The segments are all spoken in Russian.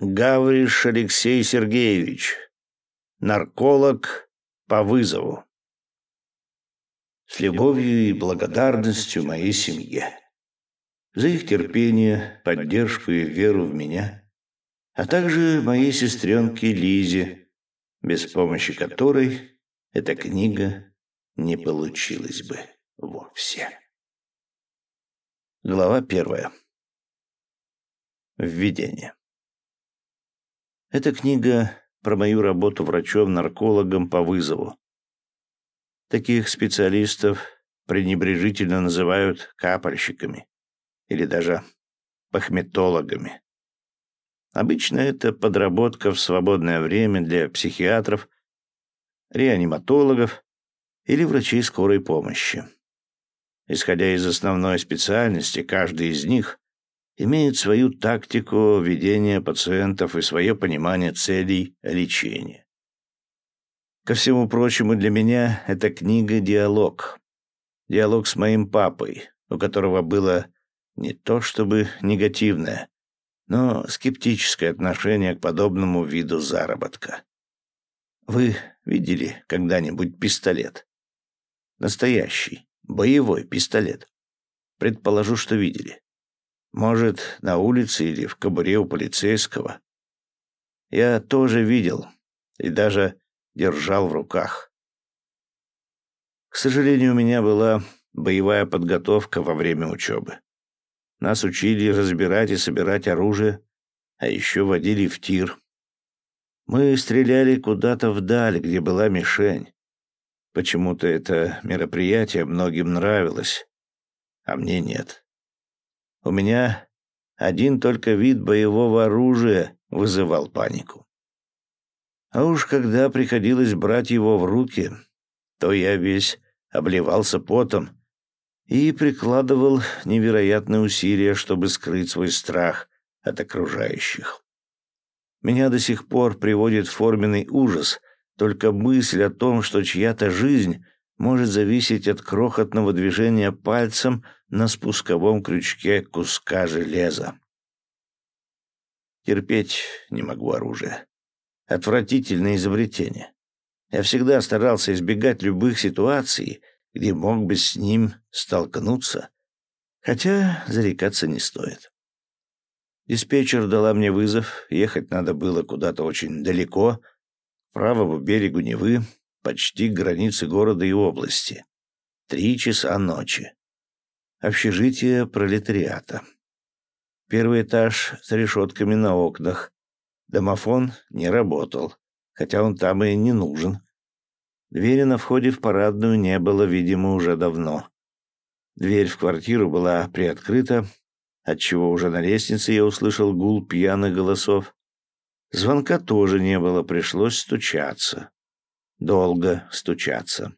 Гавриш Алексей Сергеевич, нарколог по вызову. С любовью и благодарностью моей семье. За их терпение, поддержку и веру в меня, а также моей сестренке Лизе, без помощи которой эта книга не получилась бы вовсе. Глава первая. Введение. Эта книга про мою работу врачом-наркологом по вызову. Таких специалистов пренебрежительно называют капальщиками или даже пахметологами. Обычно это подработка в свободное время для психиатров, реаниматологов или врачей скорой помощи. Исходя из основной специальности, каждый из них имеет свою тактику ведения пациентов и свое понимание целей лечения. Ко всему прочему, для меня эта книга — диалог. Диалог с моим папой, у которого было не то чтобы негативное, но скептическое отношение к подобному виду заработка. Вы видели когда-нибудь пистолет? Настоящий, боевой пистолет. Предположу, что видели. Может, на улице или в кобуре у полицейского. Я тоже видел и даже держал в руках. К сожалению, у меня была боевая подготовка во время учебы. Нас учили разбирать и собирать оружие, а еще водили в тир. Мы стреляли куда-то вдаль, где была мишень. Почему-то это мероприятие многим нравилось, а мне нет. У меня один только вид боевого оружия вызывал панику. А уж когда приходилось брать его в руки, то я весь обливался потом и прикладывал невероятные усилия, чтобы скрыть свой страх от окружающих. Меня до сих пор приводит форменный ужас только мысль о том, что чья-то жизнь может зависеть от крохотного движения пальцем на спусковом крючке куска железа. Терпеть не могу оружие. Отвратительное изобретение. Я всегда старался избегать любых ситуаций, где мог бы с ним столкнуться, хотя зарекаться не стоит. Диспетчер дала мне вызов, ехать надо было куда-то очень далеко, к правому берегу Невы, почти к границе города и области. Три часа ночи. Общежитие пролетариата. Первый этаж с решетками на окнах. Домофон не работал, хотя он там и не нужен. Двери на входе в парадную не было, видимо, уже давно. Дверь в квартиру была приоткрыта, отчего уже на лестнице я услышал гул пьяных голосов. Звонка тоже не было, пришлось стучаться долго стучаться.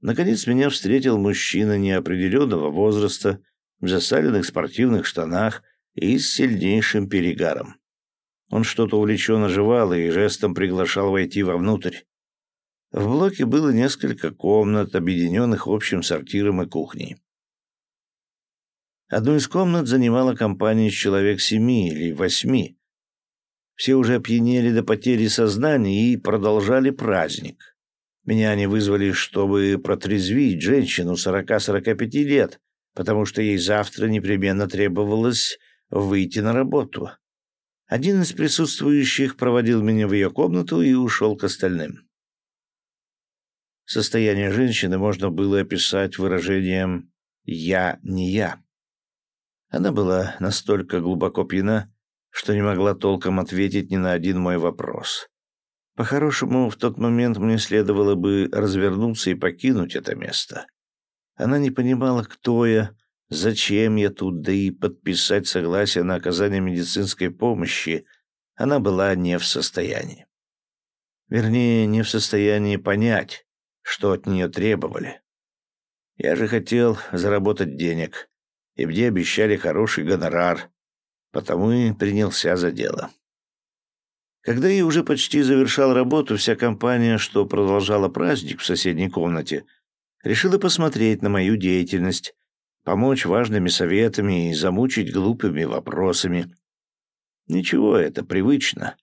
Наконец меня встретил мужчина неопределенного возраста в засаленных спортивных штанах и с сильнейшим перегаром. Он что-то увлеченно жевал и жестом приглашал войти вовнутрь. В блоке было несколько комнат, объединенных общим сортиром и кухней. Одну из комнат занимала компания из человек семи или восьми, все уже опьянели до потери сознания и продолжали праздник. Меня они вызвали, чтобы протрезвить женщину 40-45 лет, потому что ей завтра непременно требовалось выйти на работу. Один из присутствующих проводил меня в ее комнату и ушел к остальным. Состояние женщины можно было описать выражением «я не я». Она была настолько глубоко пьяна, что не могла толком ответить ни на один мой вопрос. По-хорошему, в тот момент мне следовало бы развернуться и покинуть это место. Она не понимала, кто я, зачем я тут, да и подписать согласие на оказание медицинской помощи она была не в состоянии. Вернее, не в состоянии понять, что от нее требовали. Я же хотел заработать денег, и мне обещали хороший гонорар, потому и принялся за дело. Когда я уже почти завершал работу, вся компания, что продолжала праздник в соседней комнате, решила посмотреть на мою деятельность, помочь важными советами и замучить глупыми вопросами. Ничего, это привычно.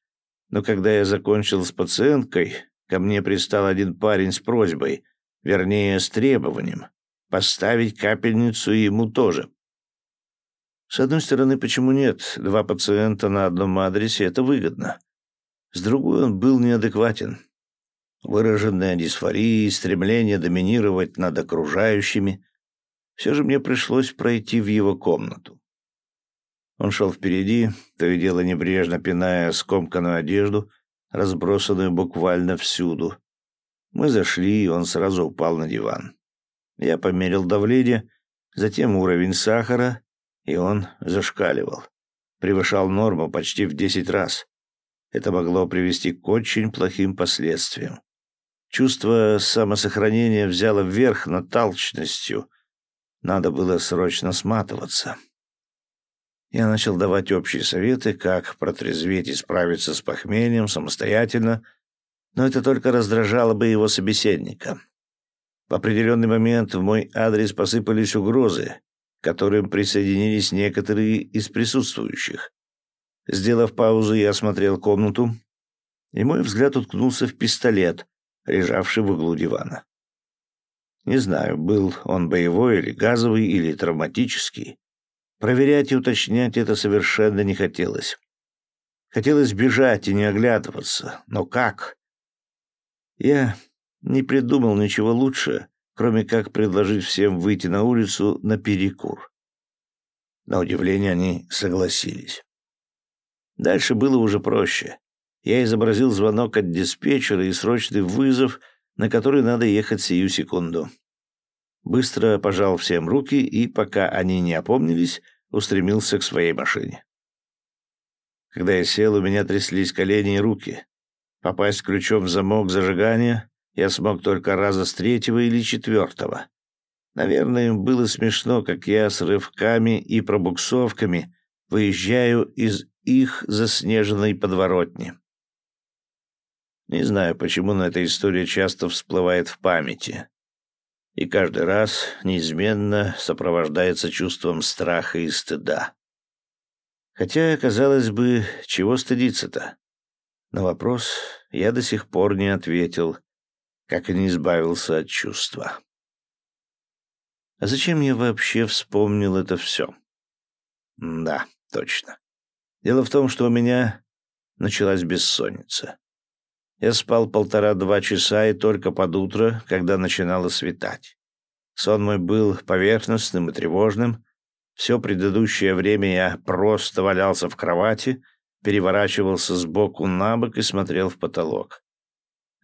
Но когда я закончил с пациенткой, ко мне пристал один парень с просьбой, вернее, с требованием, поставить капельницу ему тоже. С одной стороны, почему нет? Два пациента на одном адресе — это выгодно. С другой, он был неадекватен. Выраженная дисфория, стремление доминировать над окружающими. Все же мне пришлось пройти в его комнату. Он шел впереди, то и дело небрежно пиная скомканную одежду, разбросанную буквально всюду. Мы зашли, и он сразу упал на диван. Я померил давление, затем уровень сахара, и он зашкаливал. Превышал норму почти в десять раз. Это могло привести к очень плохим последствиям. Чувство самосохранения взяло вверх над толчностью. Надо было срочно сматываться. Я начал давать общие советы, как протрезветь и справиться с похмельем самостоятельно, но это только раздражало бы его собеседника. В определенный момент в мой адрес посыпались угрозы, к которым присоединились некоторые из присутствующих. Сделав паузу, я осмотрел комнату, и мой взгляд уткнулся в пистолет, лежавший в углу дивана. Не знаю, был он боевой или газовый, или травматический. Проверять и уточнять это совершенно не хотелось. Хотелось бежать и не оглядываться. Но как? Я не придумал ничего лучше, кроме как предложить всем выйти на улицу на перекур. На удивление они согласились. Дальше было уже проще. Я изобразил звонок от диспетчера и срочный вызов, на который надо ехать сию секунду. Быстро пожал всем руки и, пока они не опомнились, устремился к своей машине. Когда я сел, у меня тряслись колени и руки. Попасть ключом в замок зажигания я смог только раза с третьего или четвертого. Наверное, им было смешно, как я с рывками и пробуксовками выезжаю из их заснеженной подворотни. Не знаю, почему, но эта история часто всплывает в памяти. И каждый раз неизменно сопровождается чувством страха и стыда. Хотя, казалось бы, чего стыдиться-то? На вопрос я до сих пор не ответил, как и не избавился от чувства. А зачем я вообще вспомнил это все? Да, точно. Дело в том, что у меня началась бессонница. Я спал полтора-два часа и только под утро, когда начинало светать. Сон мой был поверхностным и тревожным. Все предыдущее время я просто валялся в кровати, переворачивался с боку на бок и смотрел в потолок.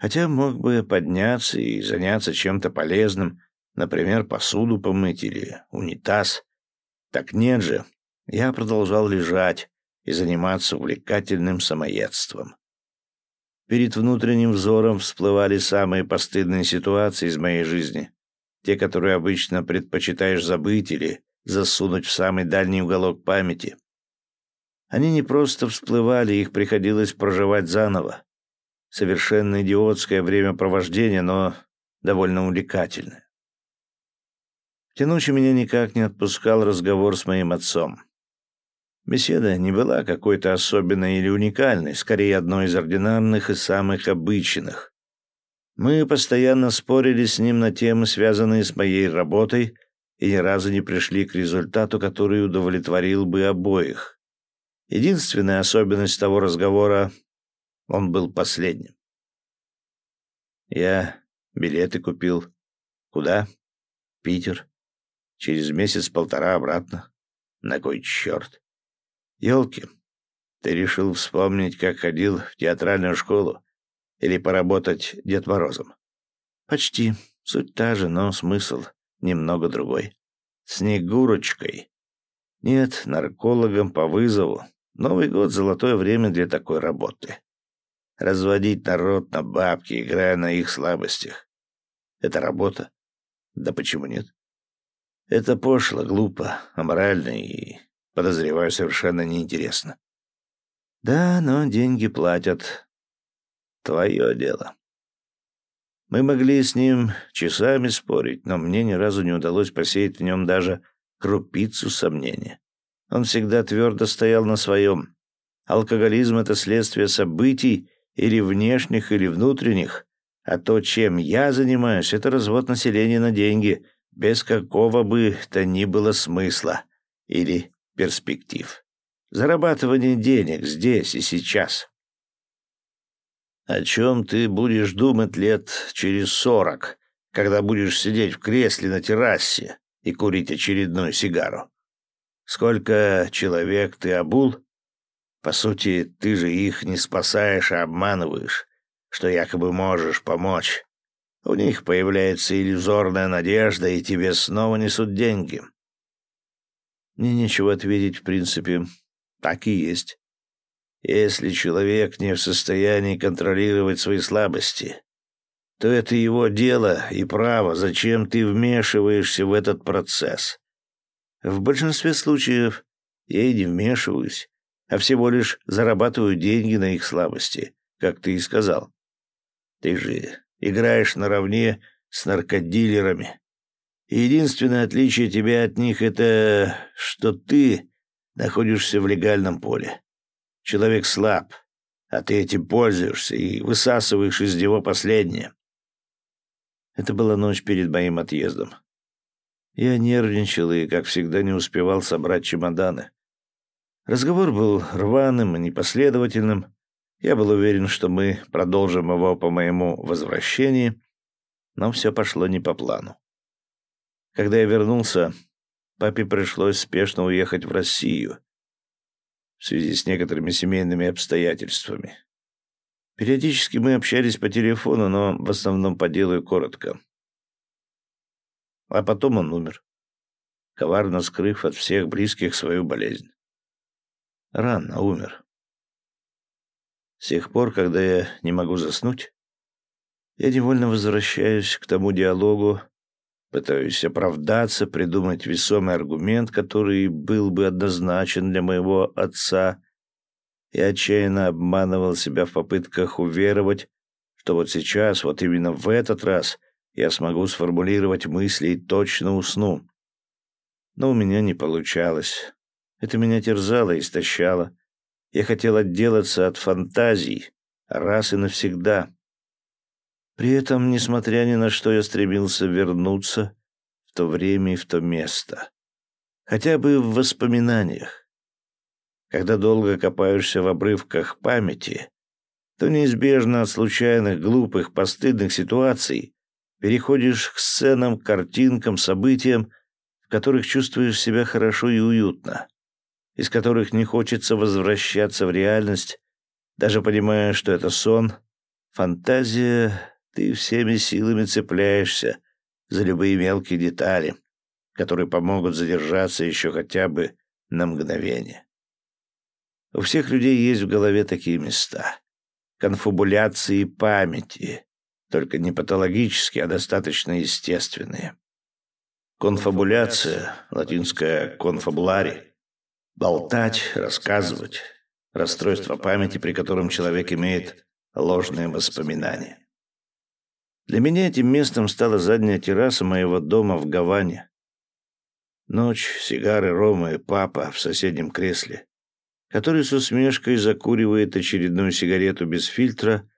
Хотя мог бы подняться и заняться чем-то полезным, например, посуду помыть или унитаз. Так нет же. Я продолжал лежать и заниматься увлекательным самоедством. Перед внутренним взором всплывали самые постыдные ситуации из моей жизни. Те, которые обычно предпочитаешь забыть или засунуть в самый дальний уголок памяти. Они не просто всплывали, их приходилось проживать заново совершенно идиотское времяпровождение, но довольно увлекательное. В те ночи меня никак не отпускал разговор с моим отцом. Беседа не была какой-то особенной или уникальной, скорее одной из ординарных и самых обычных. Мы постоянно спорили с ним на темы, связанные с моей работой, и ни разу не пришли к результату, который удовлетворил бы обоих. Единственная особенность того разговора он был последним. Я билеты купил. Куда? Питер. Через месяц-полтора обратно. На кой черт? Елки, ты решил вспомнить, как ходил в театральную школу? Или поработать Дед Морозом? Почти. Суть та же, но смысл немного другой. Снегурочкой. Нет, наркологом по вызову. Новый год — золотое время для такой работы разводить народ на бабки, играя на их слабостях. Это работа? Да почему нет? Это пошло, глупо, аморально и, подозреваю, совершенно неинтересно. Да, но деньги платят. Твое дело. Мы могли с ним часами спорить, но мне ни разу не удалось посеять в нем даже крупицу сомнения. Он всегда твердо стоял на своем. Алкоголизм — это следствие событий или внешних, или внутренних, а то, чем я занимаюсь, это развод населения на деньги, без какого бы то ни было смысла или перспектив. Зарабатывание денег здесь и сейчас. О чем ты будешь думать лет через сорок, когда будешь сидеть в кресле на террасе и курить очередную сигару? Сколько человек ты обул? По сути, ты же их не спасаешь, а обманываешь, что якобы можешь помочь. У них появляется иллюзорная надежда, и тебе снова несут деньги. Мне нечего ответить, в принципе. Так и есть. Если человек не в состоянии контролировать свои слабости, то это его дело и право, зачем ты вмешиваешься в этот процесс. В большинстве случаев я и не вмешиваюсь, а всего лишь зарабатываю деньги на их слабости, как ты и сказал. Ты же играешь наравне с наркодилерами. Единственное отличие тебя от них — это что ты находишься в легальном поле. Человек слаб, а ты этим пользуешься и высасываешь из него последнее. Это была ночь перед моим отъездом. Я нервничал и, как всегда, не успевал собрать чемоданы. Разговор был рваным и непоследовательным. Я был уверен, что мы продолжим его по моему возвращении, но все пошло не по плану. Когда я вернулся, папе пришлось спешно уехать в Россию, в связи с некоторыми семейными обстоятельствами. Периодически мы общались по телефону, но в основном по делу и коротко. А потом он умер, коварно скрыв от всех близких свою болезнь. Рано умер. С тех пор, когда я не могу заснуть, я невольно возвращаюсь к тому диалогу, Пытаюсь оправдаться, придумать весомый аргумент, который был бы однозначен для моего отца. И отчаянно обманывал себя в попытках уверовать, что вот сейчас, вот именно в этот раз, я смогу сформулировать мысли и точно усну. Но у меня не получалось. Это меня терзало и истощало. Я хотел отделаться от фантазий раз и навсегда. При этом, несмотря ни на что, я стремился вернуться в то время и в то место. Хотя бы в воспоминаниях. Когда долго копаешься в обрывках памяти, то неизбежно от случайных, глупых, постыдных ситуаций переходишь к сценам, картинкам, событиям, в которых чувствуешь себя хорошо и уютно, из которых не хочется возвращаться в реальность, даже понимая, что это сон, фантазия ты всеми силами цепляешься за любые мелкие детали, которые помогут задержаться еще хотя бы на мгновение. У всех людей есть в голове такие места. Конфабуляции памяти, только не патологические, а достаточно естественные. Конфабуляция, латинское «конфабулари» — болтать, рассказывать, расстройство памяти, при котором человек имеет ложные воспоминания. Для меня этим местом стала задняя терраса моего дома в Гаване. Ночь, сигары, рома и папа в соседнем кресле, который с усмешкой закуривает очередную сигарету без фильтра,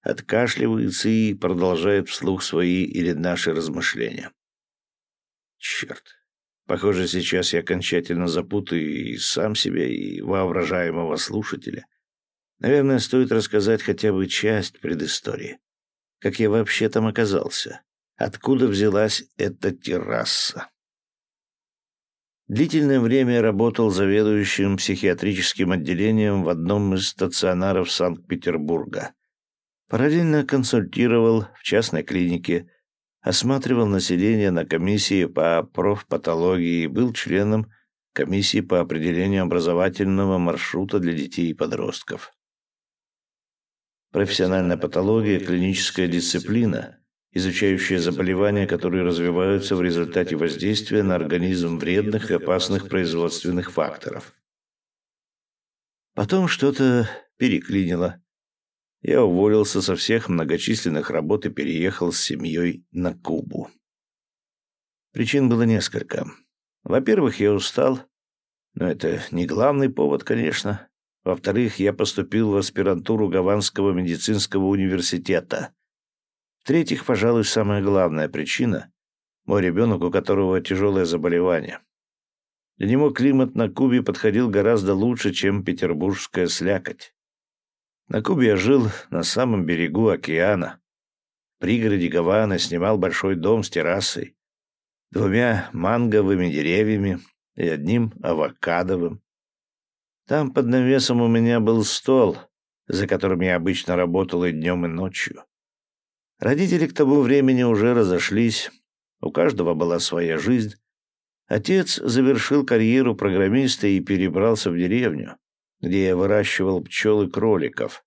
откашливается и продолжает вслух свои или наши размышления. Черт. Похоже, сейчас я окончательно запутаю и сам себя, и воображаемого слушателя. Наверное, стоит рассказать хотя бы часть предыстории как я вообще там оказался. Откуда взялась эта терраса? Длительное время работал заведующим психиатрическим отделением в одном из стационаров Санкт-Петербурга. Параллельно консультировал в частной клинике, осматривал население на комиссии по профпатологии и был членом комиссии по определению образовательного маршрута для детей и подростков. Профессиональная патология – клиническая дисциплина, изучающая заболевания, которые развиваются в результате воздействия на организм вредных и опасных производственных факторов. Потом что-то переклинило. Я уволился со всех многочисленных работ и переехал с семьей на Кубу. Причин было несколько. Во-первых, я устал, но это не главный повод, конечно. Во-вторых, я поступил в аспирантуру Гаванского медицинского университета. В-третьих, пожалуй, самая главная причина — мой ребенок, у которого тяжелое заболевание. Для него климат на Кубе подходил гораздо лучше, чем петербургская слякоть. На Кубе я жил на самом берегу океана. В пригороде Гаваны снимал большой дом с террасой, двумя манговыми деревьями и одним авокадовым. Там под навесом у меня был стол, за которым я обычно работал и днем, и ночью. Родители к тому времени уже разошлись, у каждого была своя жизнь, Отец завершил карьеру программиста и перебрался в деревню, где я выращивал пчел и кроликов.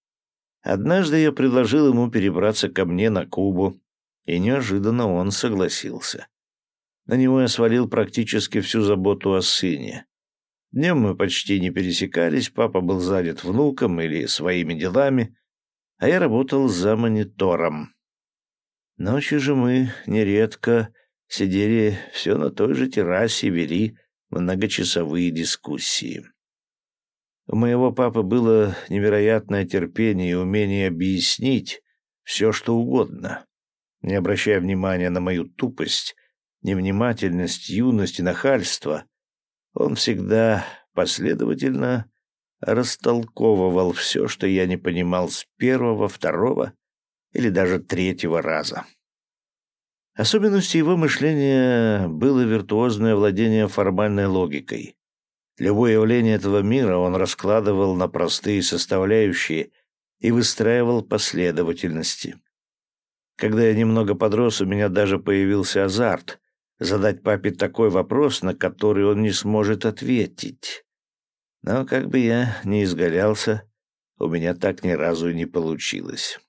Однажды я предложил ему перебраться ко мне на Кубу, и неожиданно он согласился. На него я свалил практически всю заботу о сыне. Днем мы почти не пересекались, папа был занят внуком или своими делами, а я работал за монитором. Ночью же мы нередко сидели все на той же террасе и вели многочасовые дискуссии. У моего папы было невероятное терпение и умение объяснить все, что угодно, не обращая внимания на мою тупость, невнимательность, юность и нахальство. Он всегда последовательно растолковывал все, что я не понимал с первого, второго или даже третьего раза. Особенностью его мышления было виртуозное владение формальной логикой. Любое явление этого мира он раскладывал на простые составляющие и выстраивал последовательности. Когда я немного подрос, у меня даже появился азарт задать папе такой вопрос, на который он не сможет ответить. Но как бы я ни изгалялся, у меня так ни разу не получилось.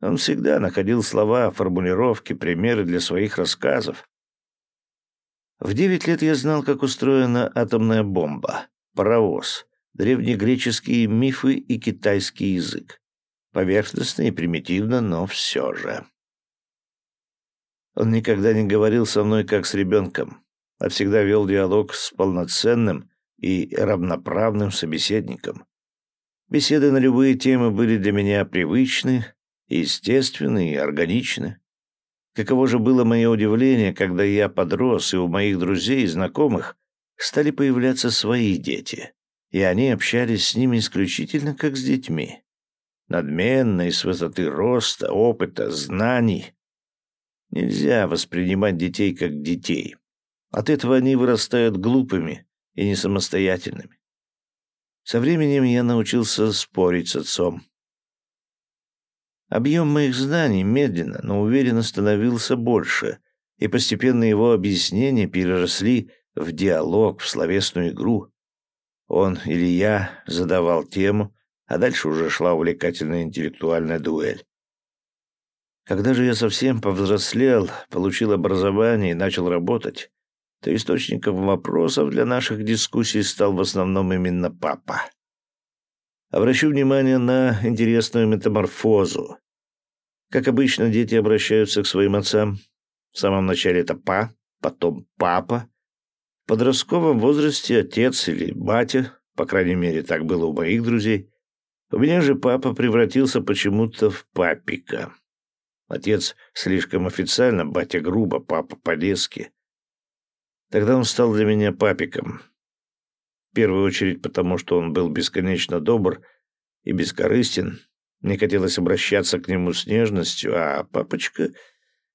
Он всегда находил слова, формулировки, примеры для своих рассказов. В девять лет я знал, как устроена атомная бомба, паровоз, древнегреческие мифы и китайский язык. Поверхностно и примитивно, но все же. Он никогда не говорил со мной как с ребенком, а всегда вел диалог с полноценным и равноправным собеседником. Беседы на любые темы были для меня привычны, естественны и органичны. Каково же было мое удивление, когда я подрос, и у моих друзей и знакомых стали появляться свои дети, и они общались с ними исключительно как с детьми. Надменно и с высоты роста, опыта, знаний. Нельзя воспринимать детей как детей. От этого они вырастают глупыми и несамостоятельными. Со временем я научился спорить с отцом, Объем моих знаний медленно, но уверенно становился больше, и постепенно его объяснения переросли в диалог, в словесную игру. Он или я задавал тему, а дальше уже шла увлекательная интеллектуальная дуэль. Когда же я совсем повзрослел, получил образование и начал работать, то источником вопросов для наших дискуссий стал в основном именно папа. Обращу внимание на интересную метаморфозу. Как обычно, дети обращаются к своим отцам. В самом начале это па, потом папа. В подростковом возрасте отец или батя, по крайней мере, так было у моих друзей. У меня же папа превратился почему-то в папика. Отец слишком официально, батя грубо, папа по-детски. Тогда он стал для меня папиком. Первую очередь потому, что он был бесконечно добр и бескорыстен. Мне хотелось обращаться к нему с нежностью, а папочка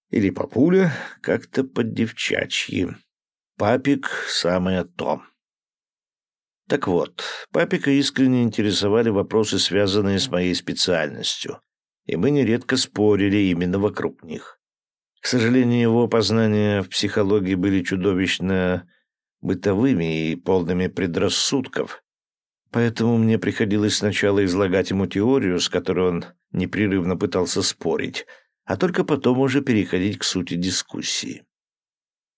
или папуля как-то под-девчачьи. Папик — самое то. Так вот, папика искренне интересовали вопросы, связанные с моей специальностью, и мы нередко спорили именно вокруг них. К сожалению, его познания в психологии были чудовищно бытовыми и полными предрассудков. Поэтому мне приходилось сначала излагать ему теорию, с которой он непрерывно пытался спорить, а только потом уже переходить к сути дискуссии.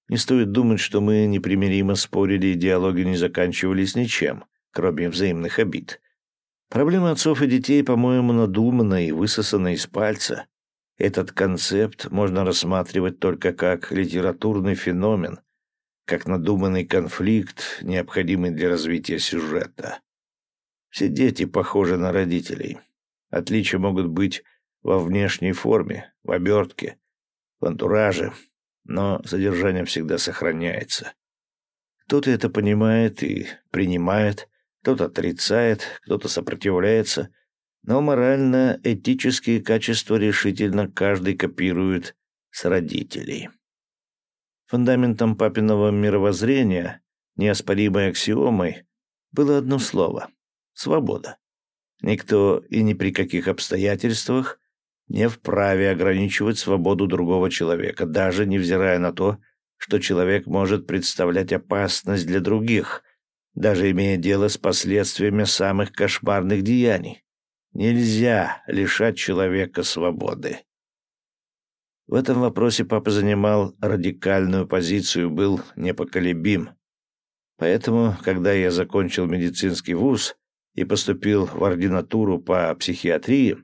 Не стоит думать, что мы непримиримо спорили и диалоги не заканчивались ничем, кроме взаимных обид. Проблема отцов и детей, по-моему, надумана и высосана из пальца. Этот концепт можно рассматривать только как литературный феномен, как надуманный конфликт, необходимый для развития сюжета. Все дети похожи на родителей. Отличия могут быть во внешней форме, в обертке, в антураже, но содержание всегда сохраняется. Кто-то это понимает и принимает, кто-то отрицает, кто-то сопротивляется, но морально-этические качества решительно каждый копирует с родителей. Фундаментом папиного мировоззрения, неоспоримой аксиомой, было одно слово — свобода. Никто и ни при каких обстоятельствах не вправе ограничивать свободу другого человека, даже невзирая на то, что человек может представлять опасность для других, даже имея дело с последствиями самых кошмарных деяний. Нельзя лишать человека свободы. В этом вопросе папа занимал радикальную позицию, был непоколебим. Поэтому, когда я закончил медицинский вуз и поступил в ординатуру по психиатрии,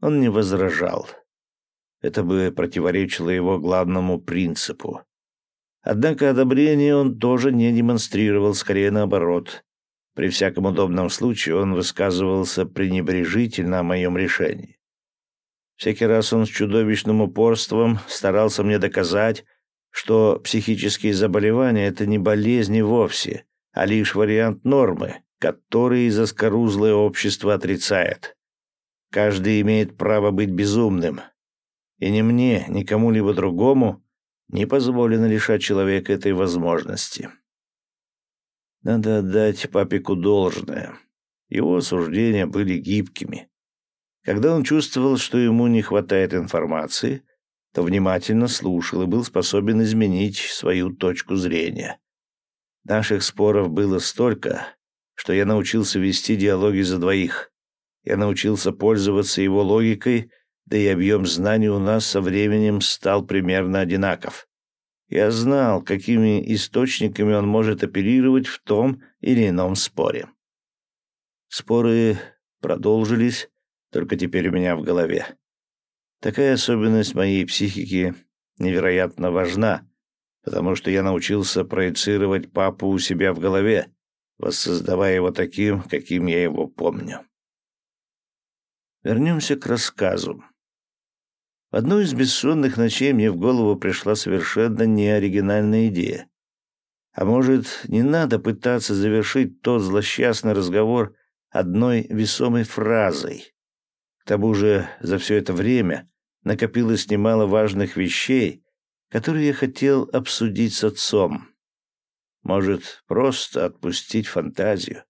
он не возражал. Это бы противоречило его главному принципу. Однако одобрение он тоже не демонстрировал, скорее наоборот. При всяком удобном случае он высказывался пренебрежительно о моем решении. Всякий раз он с чудовищным упорством старался мне доказать, что психические заболевания — это не болезни вовсе, а лишь вариант нормы, который заскорузлое общество отрицает. Каждый имеет право быть безумным. И ни мне, ни кому-либо другому не позволено лишать человека этой возможности. Надо отдать папику должное. Его суждения были гибкими. Когда он чувствовал, что ему не хватает информации, то внимательно слушал и был способен изменить свою точку зрения. Наших споров было столько, что я научился вести диалоги за двоих. Я научился пользоваться его логикой, да и объем знаний у нас со временем стал примерно одинаков. Я знал, какими источниками он может оперировать в том или ином споре. Споры продолжились, только теперь у меня в голове. Такая особенность моей психики невероятно важна, потому что я научился проецировать папу у себя в голове, воссоздавая его таким, каким я его помню. Вернемся к рассказу. В одну из бессонных ночей мне в голову пришла совершенно неоригинальная идея. А может, не надо пытаться завершить тот злосчастный разговор одной весомой фразой? К тому же за все это время накопилось немало важных вещей, которые я хотел обсудить с отцом. Может, просто отпустить фантазию.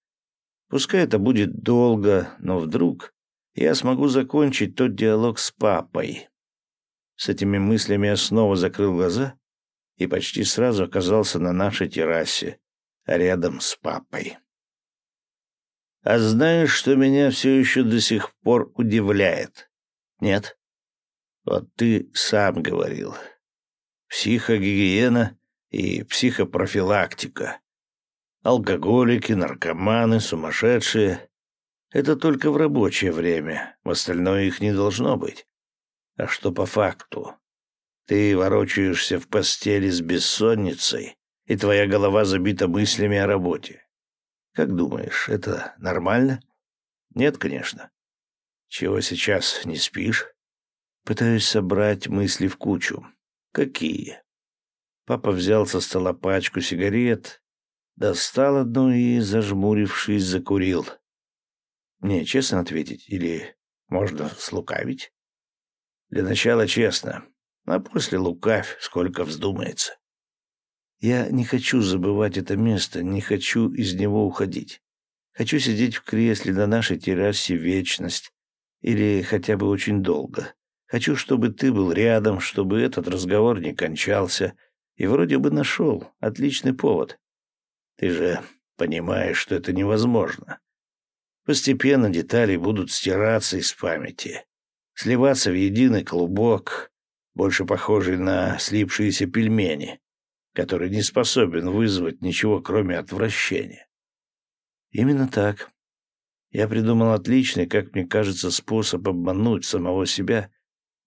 Пускай это будет долго, но вдруг я смогу закончить тот диалог с папой. С этими мыслями я снова закрыл глаза и почти сразу оказался на нашей террасе, рядом с папой. А знаешь, что меня все еще до сих пор удивляет? Нет? Вот ты сам говорил. Психогигиена и психопрофилактика. Алкоголики, наркоманы, сумасшедшие. Это только в рабочее время, в остальное их не должно быть. А что по факту? Ты ворочаешься в постели с бессонницей, и твоя голова забита мыслями о работе. Как думаешь, это нормально? Нет, конечно. Чего сейчас не спишь? Пытаюсь собрать мысли в кучу. Какие? Папа взял со стола пачку сигарет, достал одну и, зажмурившись, закурил. Мне честно ответить или можно слукавить? Для начала честно, а после лукавь, сколько вздумается. Я не хочу забывать это место, не хочу из него уходить. Хочу сидеть в кресле на нашей террасе вечность или хотя бы очень долго. Хочу, чтобы ты был рядом, чтобы этот разговор не кончался, и вроде бы нашел отличный повод. Ты же понимаешь, что это невозможно. Постепенно детали будут стираться из памяти, сливаться в единый клубок, больше похожий на слипшиеся пельмени, который не способен вызвать ничего, кроме отвращения. Именно так. Я придумал отличный, как мне кажется, способ обмануть самого себя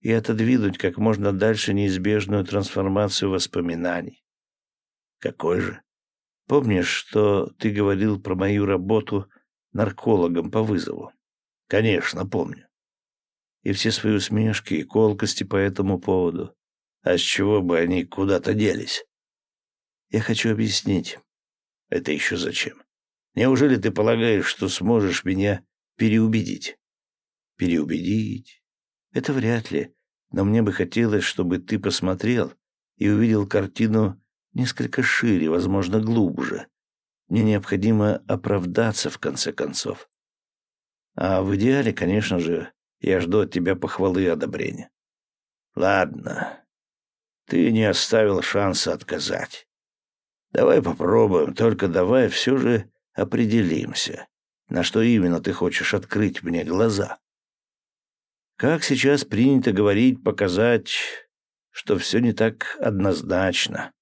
и отодвинуть как можно дальше неизбежную трансформацию воспоминаний. Какой же? Помнишь, что ты говорил про мою работу наркологом по вызову? Конечно, помню. И все свои усмешки и колкости по этому поводу. А с чего бы они куда-то делись? Я хочу объяснить. Это еще зачем? Неужели ты полагаешь, что сможешь меня переубедить? Переубедить? Это вряд ли. Но мне бы хотелось, чтобы ты посмотрел и увидел картину несколько шире, возможно, глубже. Мне необходимо оправдаться, в конце концов. А в идеале, конечно же, я жду от тебя похвалы и одобрения. Ладно. Ты не оставил шанса отказать. Давай попробуем, только давай все же определимся, на что именно ты хочешь открыть мне глаза. Как сейчас принято говорить, показать, что все не так однозначно.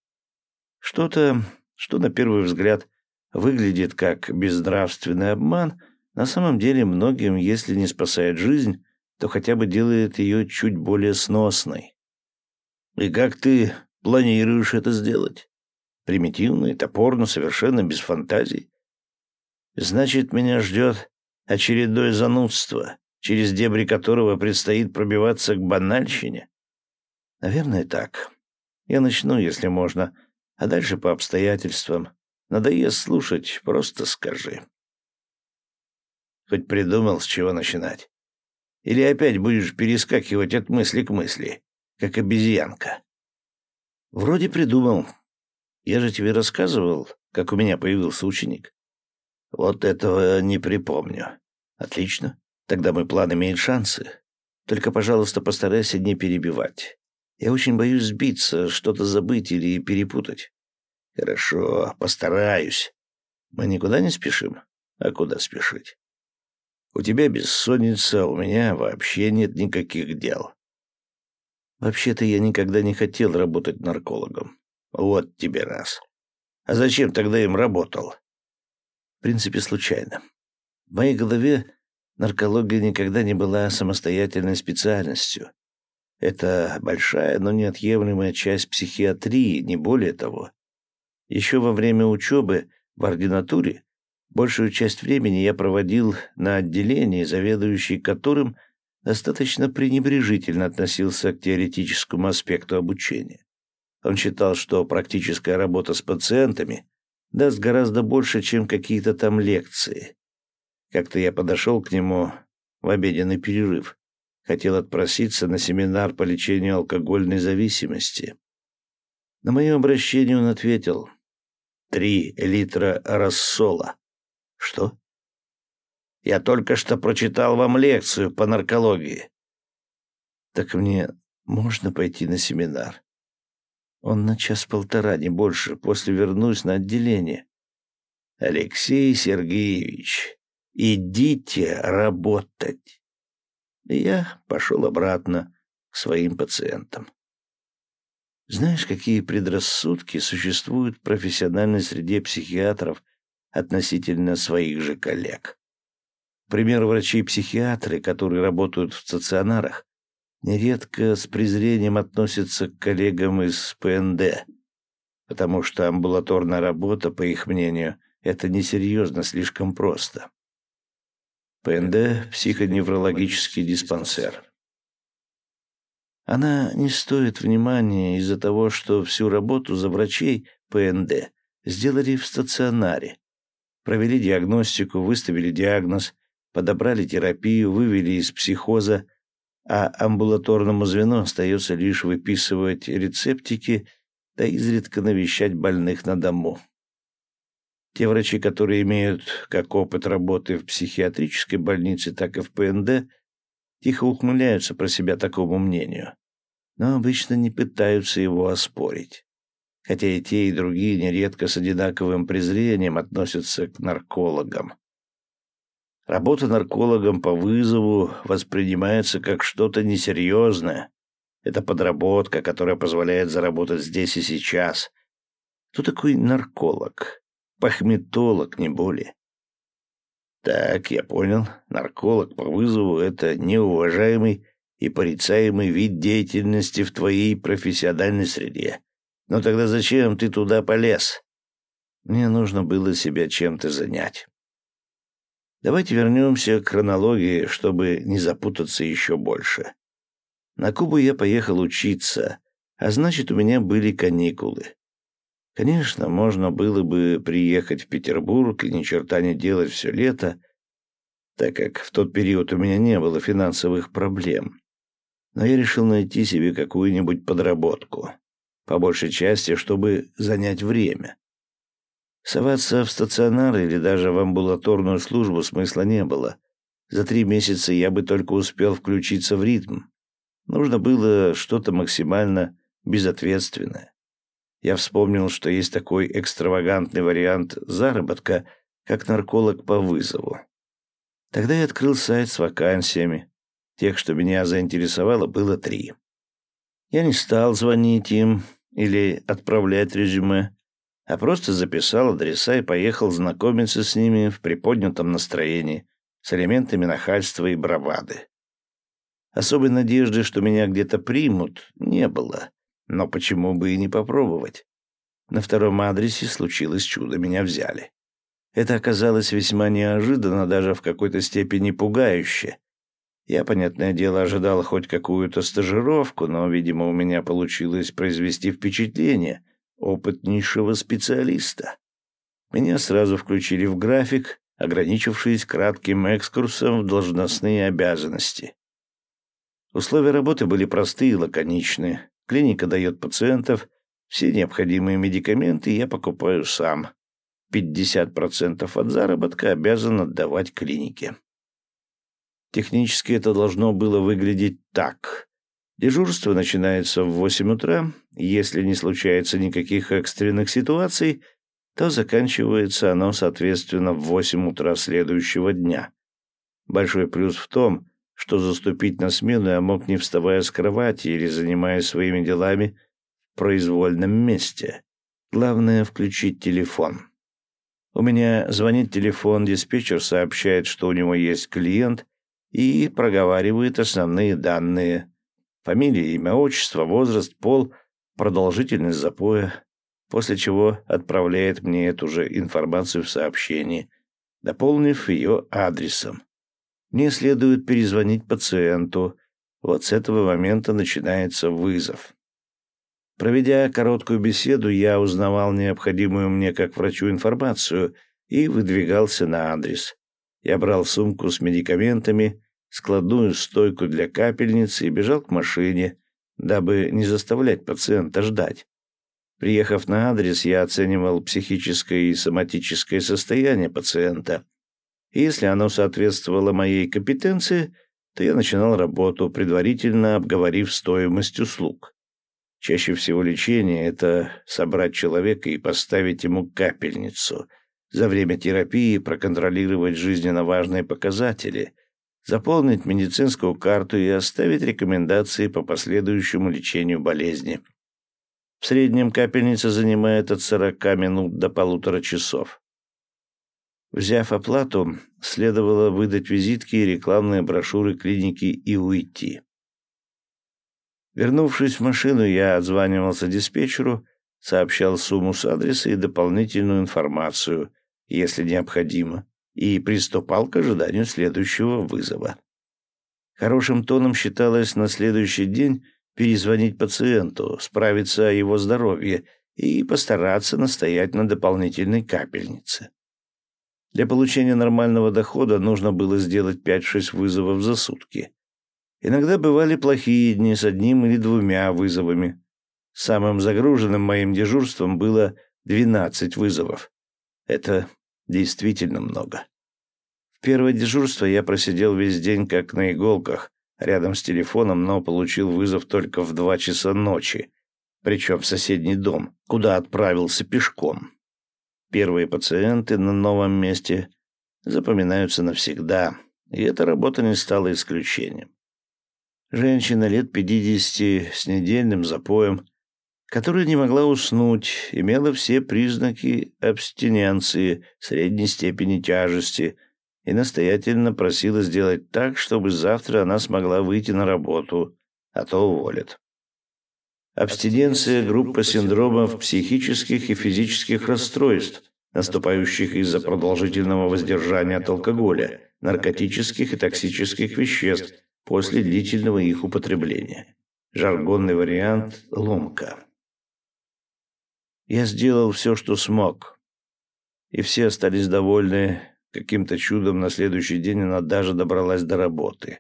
Что-то, что на первый взгляд выглядит как безнравственный обман, на самом деле многим, если не спасает жизнь, то хотя бы делает ее чуть более сносной. И как ты планируешь это сделать? Примитивно топорно, совершенно без фантазий. Значит, меня ждет очередное занудство, через дебри которого предстоит пробиваться к банальщине? Наверное, так. Я начну, если можно, а дальше по обстоятельствам. Надоест слушать, просто скажи. Хоть придумал, с чего начинать. Или опять будешь перескакивать от мысли к мысли, как обезьянка? Вроде придумал. Я же тебе рассказывал, как у меня появился ученик. Вот этого не припомню. Отлично. Тогда мой план имеет шансы. Только, пожалуйста, постарайся не перебивать. Я очень боюсь сбиться, что-то забыть или перепутать. Хорошо, постараюсь. Мы никуда не спешим? А куда спешить? У тебя бессонница, у меня вообще нет никаких дел. Вообще-то я никогда не хотел работать наркологом. Вот тебе раз. А зачем тогда им работал? принципе, случайно. В моей голове наркология никогда не была самостоятельной специальностью. Это большая, но неотъемлемая часть психиатрии, не более того. Еще во время учебы в ординатуре большую часть времени я проводил на отделении, заведующий которым достаточно пренебрежительно относился к теоретическому аспекту обучения. Он считал, что практическая работа с пациентами даст гораздо больше, чем какие-то там лекции. Как-то я подошел к нему в обеденный перерыв. Хотел отпроситься на семинар по лечению алкогольной зависимости. На мое обращение он ответил «Три литра рассола». «Что?» «Я только что прочитал вам лекцию по наркологии». «Так мне можно пойти на семинар?» Он на час-полтора, не больше. После вернусь на отделение. Алексей Сергеевич, идите работать. Я пошел обратно к своим пациентам. Знаешь, какие предрассудки существуют в профессиональной среде психиатров относительно своих же коллег? Пример врачи-психиатры, которые работают в стационарах, нередко с презрением относятся к коллегам из ПНД, потому что амбулаторная работа, по их мнению, это несерьезно, слишком просто. ПНД – психоневрологический диспансер. Она не стоит внимания из-за того, что всю работу за врачей ПНД сделали в стационаре. Провели диагностику, выставили диагноз, подобрали терапию, вывели из психоза, а амбулаторному звену остается лишь выписывать рецептики да изредка навещать больных на дому. Те врачи, которые имеют как опыт работы в психиатрической больнице, так и в ПНД, тихо ухмыляются про себя такому мнению, но обычно не пытаются его оспорить. Хотя и те, и другие нередко с одинаковым презрением относятся к наркологам. Работа наркологом по вызову воспринимается как что-то несерьезное. Это подработка, которая позволяет заработать здесь и сейчас. Кто такой нарколог? Пахметолог, не более. Так, я понял. Нарколог по вызову — это неуважаемый и порицаемый вид деятельности в твоей профессиональной среде. Но тогда зачем ты туда полез? Мне нужно было себя чем-то занять. Давайте вернемся к хронологии, чтобы не запутаться еще больше. На Кубу я поехал учиться, а значит, у меня были каникулы. Конечно, можно было бы приехать в Петербург и ни черта не делать все лето, так как в тот период у меня не было финансовых проблем. Но я решил найти себе какую-нибудь подработку, по большей части, чтобы занять время. Соваться в стационар или даже в амбулаторную службу смысла не было. За три месяца я бы только успел включиться в ритм. Нужно было что-то максимально безответственное. Я вспомнил, что есть такой экстравагантный вариант заработка, как нарколог по вызову. Тогда я открыл сайт с вакансиями. Тех, что меня заинтересовало, было три. Я не стал звонить им или отправлять резюме а просто записал адреса и поехал знакомиться с ними в приподнятом настроении, с элементами нахальства и бравады. Особой надежды, что меня где-то примут, не было, но почему бы и не попробовать? На втором адресе случилось чудо, меня взяли. Это оказалось весьма неожиданно, даже в какой-то степени пугающе. Я, понятное дело, ожидал хоть какую-то стажировку, но, видимо, у меня получилось произвести впечатление — опытнейшего специалиста. Меня сразу включили в график, ограничившись кратким экскурсом в должностные обязанности. Условия работы были простые и лаконичны. Клиника дает пациентов все необходимые медикаменты, я покупаю сам. 50% от заработка обязан отдавать клинике. Технически это должно было выглядеть так. Дежурство начинается в 8 утра. Если не случается никаких экстренных ситуаций, то заканчивается оно, соответственно, в 8 утра следующего дня. Большой плюс в том, что заступить на смену я мог не вставая с кровати или занимаясь своими делами в произвольном месте. Главное — включить телефон. У меня звонит телефон, диспетчер сообщает, что у него есть клиент и проговаривает основные данные Фамилия, имя, отчество, возраст, пол, продолжительность запоя, после чего отправляет мне эту же информацию в сообщении, дополнив ее адресом. Мне следует перезвонить пациенту. Вот с этого момента начинается вызов. Проведя короткую беседу, я узнавал необходимую мне как врачу информацию и выдвигался на адрес. Я брал сумку с медикаментами, складную стойку для капельницы и бежал к машине, дабы не заставлять пациента ждать. Приехав на адрес, я оценивал психическое и соматическое состояние пациента. И если оно соответствовало моей компетенции, то я начинал работу, предварительно обговорив стоимость услуг. Чаще всего лечение — это собрать человека и поставить ему капельницу. За время терапии проконтролировать жизненно важные показатели — заполнить медицинскую карту и оставить рекомендации по последующему лечению болезни. В среднем капельница занимает от 40 минут до полутора часов. Взяв оплату, следовало выдать визитки и рекламные брошюры клиники и уйти. Вернувшись в машину, я отзванивался диспетчеру, сообщал сумму с адреса и дополнительную информацию, если необходимо и приступал к ожиданию следующего вызова. Хорошим тоном считалось на следующий день перезвонить пациенту, справиться о его здоровье и постараться настоять на дополнительной капельнице. Для получения нормального дохода нужно было сделать 5-6 вызовов за сутки. Иногда бывали плохие дни с одним или двумя вызовами. Самым загруженным моим дежурством было 12 вызовов. Это Действительно много. В первое дежурство я просидел весь день как на иголках, рядом с телефоном, но получил вызов только в два часа ночи, причем в соседний дом, куда отправился пешком. Первые пациенты на новом месте запоминаются навсегда, и эта работа не стала исключением. Женщина лет пятидесяти с недельным запоем которая не могла уснуть, имела все признаки абстиненции средней степени тяжести и настоятельно просила сделать так, чтобы завтра она смогла выйти на работу, а то уволят. Абстиненция – группа синдромов психических и физических расстройств, наступающих из-за продолжительного воздержания от алкоголя, наркотических и токсических веществ после длительного их употребления. Жаргонный вариант – ломка. Я сделал все, что смог, и все остались довольны. Каким-то чудом на следующий день она даже добралась до работы.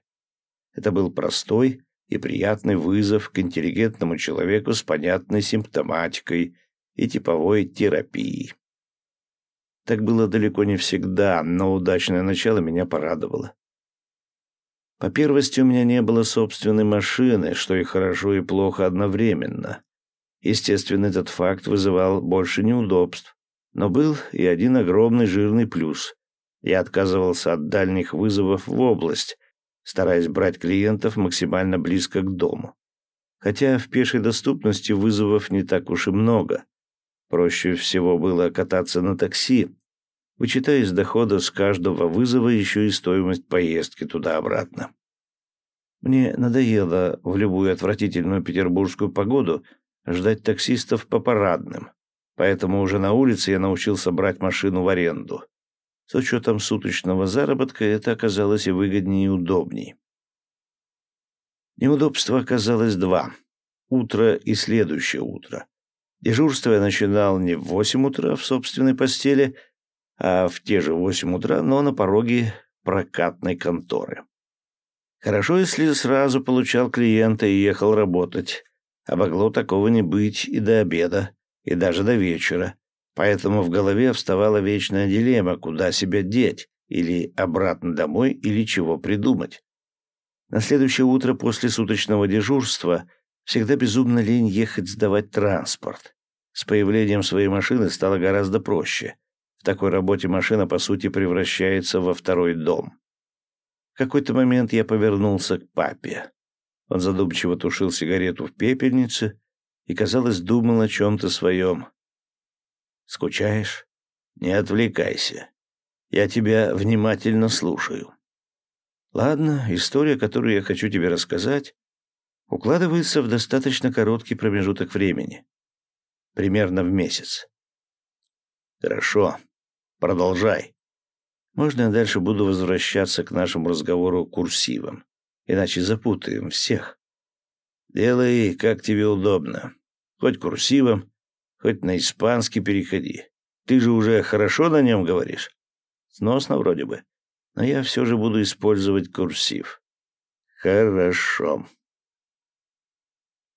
Это был простой и приятный вызов к интеллигентному человеку с понятной симптоматикой и типовой терапией. Так было далеко не всегда, но удачное начало меня порадовало. По первости, у меня не было собственной машины, что и хорошо, и плохо одновременно. Естественно, этот факт вызывал больше неудобств, но был и один огромный жирный плюс. Я отказывался от дальних вызовов в область, стараясь брать клиентов максимально близко к дому. Хотя в пешей доступности вызовов не так уж и много. Проще всего было кататься на такси, вычитая из дохода с каждого вызова еще и стоимость поездки туда-обратно. Мне надоело в любую отвратительную петербургскую погоду ждать таксистов по парадным, поэтому уже на улице я научился брать машину в аренду. С учетом суточного заработка это оказалось и выгоднее и удобней. Неудобства оказалось два. Утро и следующее утро. Дежурство я начинал не в восемь утра в собственной постели, а в те же восемь утра, но на пороге прокатной конторы. Хорошо, если сразу получал клиента и ехал работать, а могло такого не быть и до обеда, и даже до вечера. Поэтому в голове вставала вечная дилемма, куда себя деть, или обратно домой, или чего придумать. На следующее утро после суточного дежурства всегда безумно лень ехать сдавать транспорт. С появлением своей машины стало гораздо проще. В такой работе машина, по сути, превращается во второй дом. В какой-то момент я повернулся к папе. Он задумчиво тушил сигарету в пепельнице и, казалось, думал о чем-то своем. «Скучаешь? Не отвлекайся. Я тебя внимательно слушаю». Ладно, история, которую я хочу тебе рассказать, укладывается в достаточно короткий промежуток времени примерно в месяц. Хорошо. Продолжай. Можно я дальше буду возвращаться к нашему разговору курсивом, иначе запутаем всех. Делай, как тебе удобно. Хоть курсивом, хоть на испанский переходи. Ты же уже хорошо на нем говоришь? Сносно вроде бы. Но я все же буду использовать курсив. Хорошо.